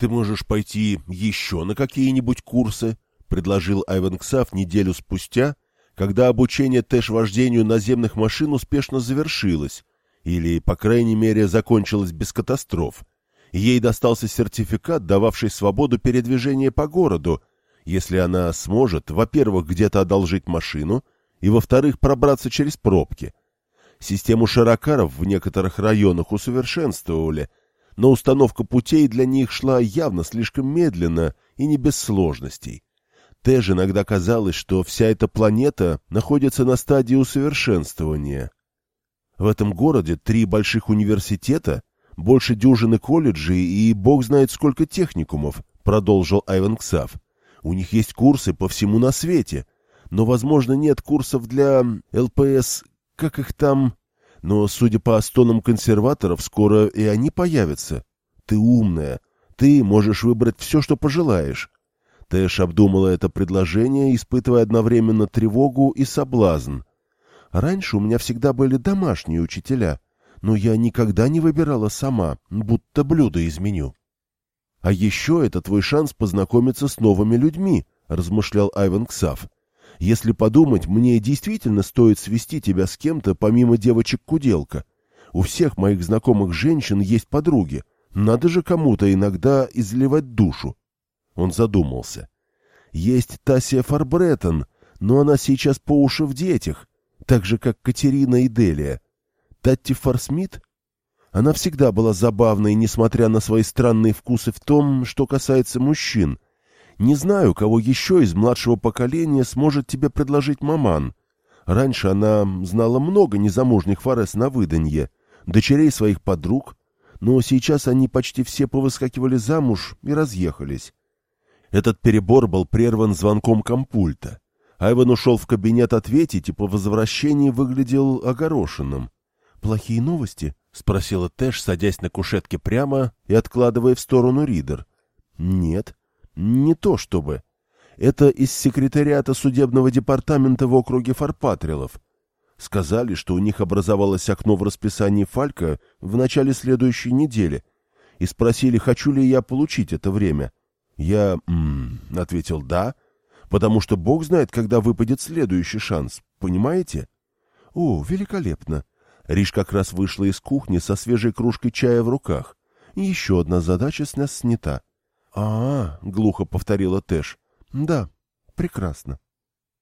Ты можешь пойти еще на какие-нибудь курсы, — предложил Айвен Ксав неделю спустя, когда обучение тэш-вождению наземных машин успешно завершилось, или, по крайней мере, закончилось без катастроф. Ей достался сертификат, дававший свободу передвижения по городу, если она сможет, во-первых, где-то одолжить машину, и, во-вторых, пробраться через пробки. Систему широкаров в некоторых районах усовершенствовали — но установка путей для них шла явно слишком медленно и не без сложностей. Тэш иногда казалось, что вся эта планета находится на стадии усовершенствования. В этом городе три больших университета, больше дюжины колледжей и бог знает сколько техникумов, продолжил Айван Ксав. У них есть курсы по всему на свете, но, возможно, нет курсов для ЛПС, как их там... Но, судя по стонам консерваторов, скоро и они появятся. Ты умная. Ты можешь выбрать все, что пожелаешь. Тэш обдумала это предложение, испытывая одновременно тревогу и соблазн. Раньше у меня всегда были домашние учителя, но я никогда не выбирала сама, будто блюдо из меню. А еще это твой шанс познакомиться с новыми людьми, размышлял Айвен Ксав. Если подумать, мне действительно стоит свести тебя с кем-то, помимо девочек-куделка. У всех моих знакомых женщин есть подруги. Надо же кому-то иногда изливать душу. Он задумался. Есть Тасия Фарбреттон, но она сейчас по уши в детях, так же, как Катерина и Делия. Татти Фарсмит? Она всегда была забавной, несмотря на свои странные вкусы в том, что касается мужчин — не знаю, кого еще из младшего поколения сможет тебе предложить маман. Раньше она знала много незамужних форес на выданье, дочерей своих подруг, но сейчас они почти все повыскакивали замуж и разъехались. Этот перебор был прерван звонком компульта. Айван ушел в кабинет ответить и по возвращении выглядел огорошенным. «Плохие новости?» — спросила Тэш, садясь на кушетке прямо и откладывая в сторону Ридер. «Нет», не то чтобы. Это из секретариата судебного департамента в округе Фарпатрилов. Сказали, что у них образовалось окно в расписании Фалька в начале следующей недели, и спросили, хочу ли я получить это время. Я м -м, ответил «да», потому что бог знает, когда выпадет следующий шанс, понимаете? О, великолепно. Риш как раз вышла из кухни со свежей кружкой чая в руках. Еще одна задача с нас снята. — А, — глухо повторила Тэш. — Да, прекрасно.